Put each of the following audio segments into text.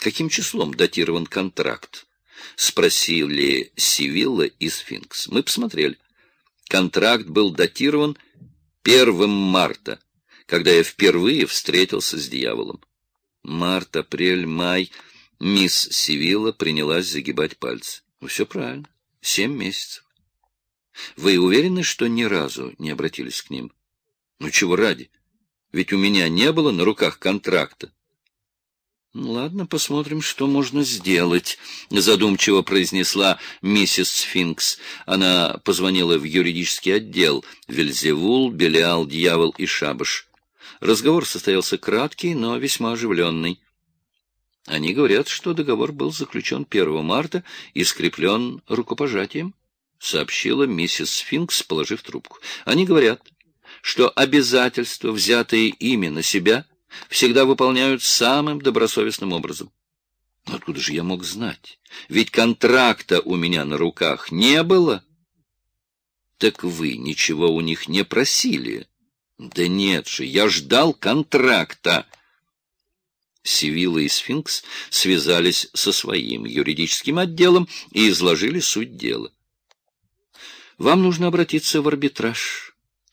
Каким числом датирован контракт? Спросили Сивилла и Сфинкс. Мы посмотрели. Контракт был датирован 1 марта, когда я впервые встретился с дьяволом. Март, апрель, май. Мисс Сивилла принялась загибать пальцы. Ну, все правильно. Семь месяцев. Вы уверены, что ни разу не обратились к ним? Ну, чего ради? Ведь у меня не было на руках контракта. Ну, ладно, посмотрим, что можно сделать, задумчиво произнесла миссис Сфинкс. Она позвонила в юридический отдел. Вельзевул, Белиал, Дьявол и Шабаш. Разговор состоялся краткий, но весьма оживленный. Они говорят, что договор был заключен 1 марта и скреплен рукопожатием, сообщила миссис Сфинкс, положив трубку. Они говорят, что обязательства, взятые ими на себя, всегда выполняют самым добросовестным образом. Но откуда же я мог знать? Ведь контракта у меня на руках не было. Так вы ничего у них не просили? Да нет же, я ждал контракта. Сивилла и Сфинкс связались со своим юридическим отделом и изложили суть дела. Вам нужно обратиться в арбитраж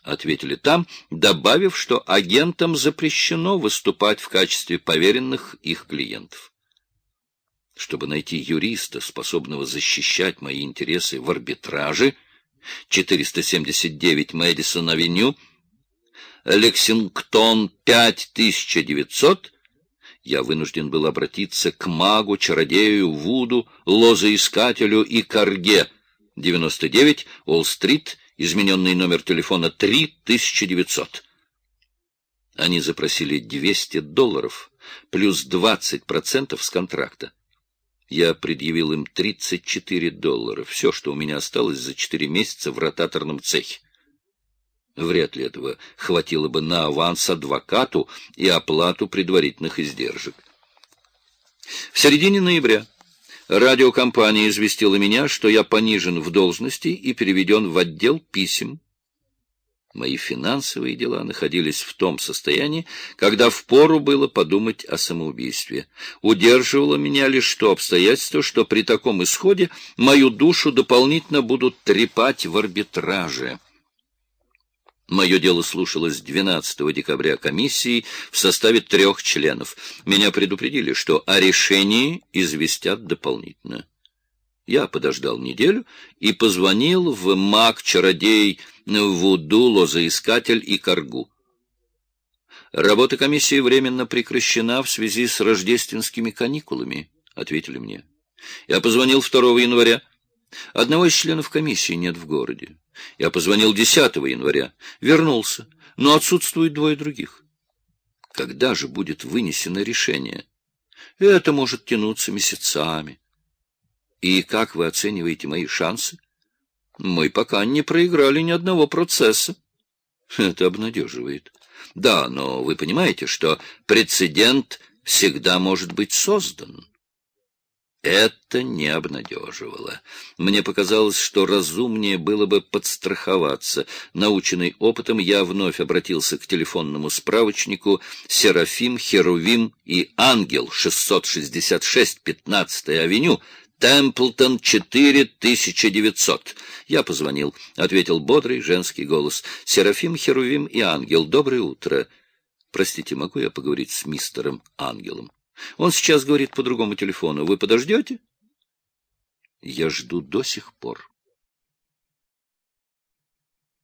ответили там, добавив, что агентам запрещено выступать в качестве поверенных их клиентов. Чтобы найти юриста, способного защищать мои интересы в арбитраже, 479 Мэдисон-авеню, Лексингтон 5900, я вынужден был обратиться к магу, чародею, Вуду, лозоискателю и Карге, 99, Уолл-стрит, измененный номер телефона 3900. Они запросили 200 долларов плюс 20% с контракта. Я предъявил им 34 доллара, все, что у меня осталось за 4 месяца в ротаторном цехе. Вряд ли этого хватило бы на аванс адвокату и оплату предварительных издержек. В середине ноября Радиокомпания известила меня, что я понижен в должности и переведен в отдел писем. Мои финансовые дела находились в том состоянии, когда впору было подумать о самоубийстве. Удерживало меня лишь то обстоятельство, что при таком исходе мою душу дополнительно будут трепать в арбитраже. Мое дело слушалось 12 декабря комиссии в составе трех членов. Меня предупредили, что о решении известят дополнительно. Я подождал неделю и позвонил в маг, чародей, вуду, лозоискатель и каргу. Работа комиссии временно прекращена в связи с рождественскими каникулами, — ответили мне. Я позвонил 2 января. Одного из членов комиссии нет в городе. Я позвонил 10 января, вернулся, но отсутствует двое других. Когда же будет вынесено решение? Это может тянуться месяцами. И как вы оцениваете мои шансы? Мы пока не проиграли ни одного процесса. Это обнадеживает. Да, но вы понимаете, что прецедент всегда может быть создан. Это не обнадеживало. Мне показалось, что разумнее было бы подстраховаться. Наученный опытом, я вновь обратился к телефонному справочнику «Серафим, Херувим и Ангел, 666, 15-я авеню, Темплтон, 4900. Я позвонил, — ответил бодрый женский голос. «Серафим, Херувим и Ангел, доброе утро. Простите, могу я поговорить с мистером Ангелом?» Он сейчас говорит по другому телефону. Вы подождете? Я жду до сих пор.